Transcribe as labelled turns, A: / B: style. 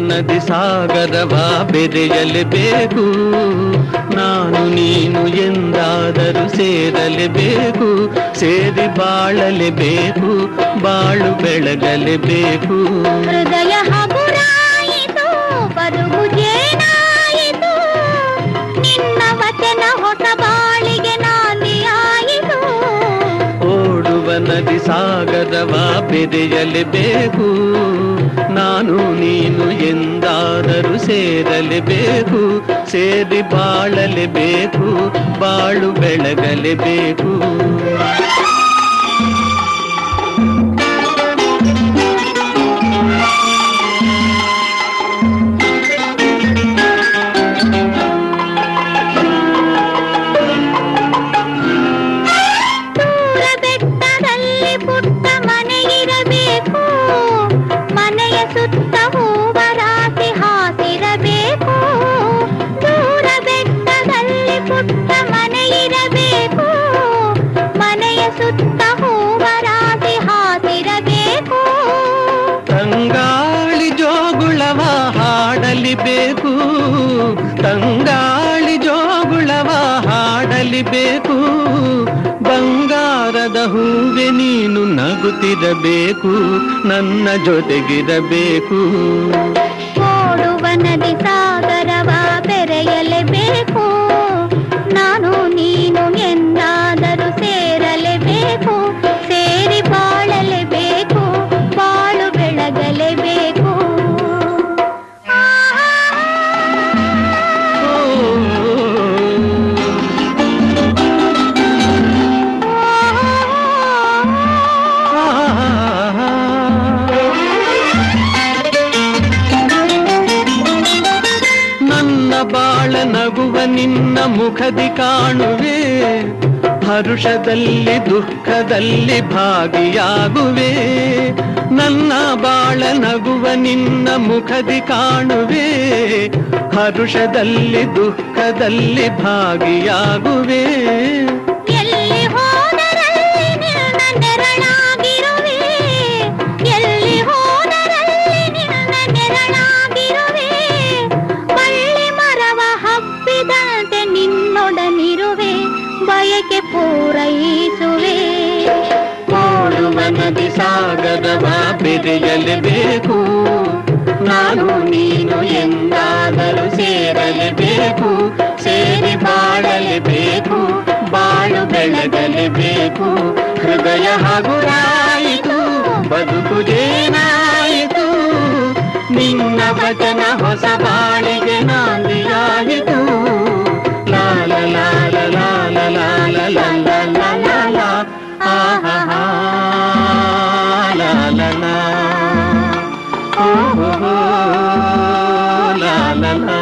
A: ನದಿ ಸಾಗರವ ಬೆರೆಯಲೇಬೇಕು ನಾನು ನೀನು ಎಂದಾದರೂ ಸೇರಲೇಬೇಕು ಸೇರಿ ಬಾಳಲೇಬೇಕು ಬಾಳು ಬೆಳಗಲೇಬೇಕು
B: ಹೃದಯ ಬದುಕು ಜೇನಾಯಿತು
A: ನದಿ ಸಾಗರವ ಬೆರೆಯಲೇಬೇಕು ನಾನು ನೀನು ಎಂದಾದರೂ ಸೇರಲೇಬೇಕು ಸೇರಿ ಬಾಳಲೇಬೇಕು ಬಾಳು ಬೆಳಗಲೇಬೇಕು
B: ಸುತ್ತ ಹೂವರಾಗಿ ಹಾಸಿರಬೇಕು.
A: ತಂಗಾಳಿ ಜೋಗುಳವ ಹಾಡಲಿಬೇಕು. ತಂಗಾಳಿ ಜೋಗುಳವ ಹಾಡಲಿಬೇಕು. ಬಂಗಾರದ ಹೂವೆ ನೀನು ನಗುತ್ತಿರಬೇಕು. ನನ್ನ ಜೊತೆಗಿರಬೇಕು.
B: ಓಡುವ ನದಿ ಸಾಗರವ ಬಾಳ
A: ನಗುವ ನಿನ್ನ ಮುಖದಿ ಕಾಣುವೆ. ಹರುಷದಲ್ಲಿ, ದುಃಖದಲ್ಲಿ ಭಾಗಿಯಾಗುವೆ. ನನ್ನ ಬಾಳ ನಗುವ ನಿನ್ನ ಮುಖದಿ ಕಾಣುವೆ. ಹರುಷದಲ್ಲಿ, ದುಃಖದಲ್ಲಿ ಭಾಗಿಯಾಗುವೆ.
B: ಬಯಕೆ ಪೂರೈಸುವೆ.
A: ಓಡುವ ನದಿ ಸಾಗದ ಬೆರೆಯಲೇಬೇಕು ನಾನು ನೀನು ಎಂದಾದರೂ ಸೇರಲೇಬೇಕು ಸೇರಿ ಬಾಳಲೇಬೇಕು ಬಾಳು ಬೆಳಗಲೇಬೇಕು ಹೃದಯ ಹಗುರಾಯಿತು ಬದುಕು ಜೇನಾಯಿತು ನಿನ್ನ ವಚನ ಹೊಸ ಬಾಳಿಗೆ ನಾಂದಿಯಾಯಿತು. la la la